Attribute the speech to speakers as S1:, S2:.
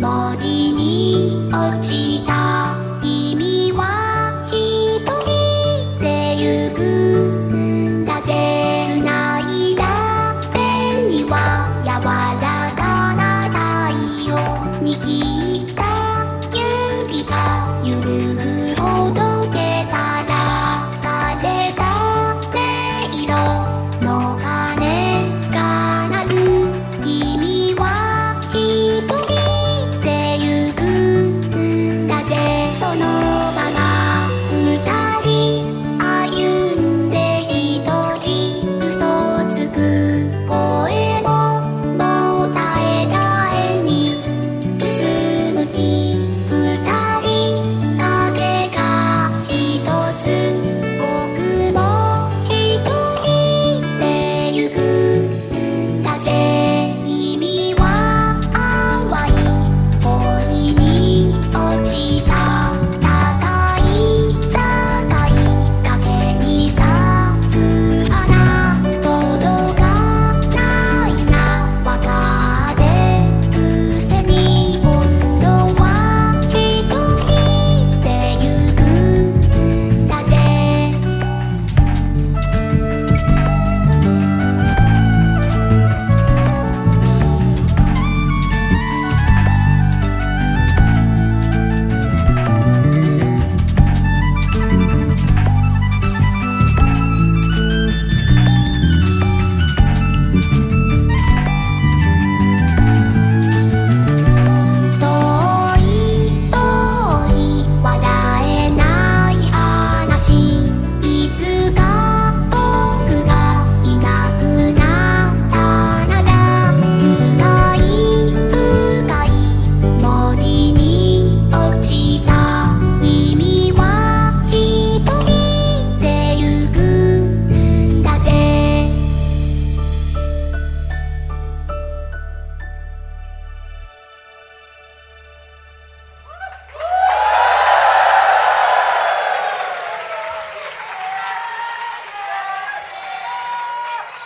S1: 森に落ちた君は一人でゆくんだぜ繋いだ手には柔らかな太陽握ったがる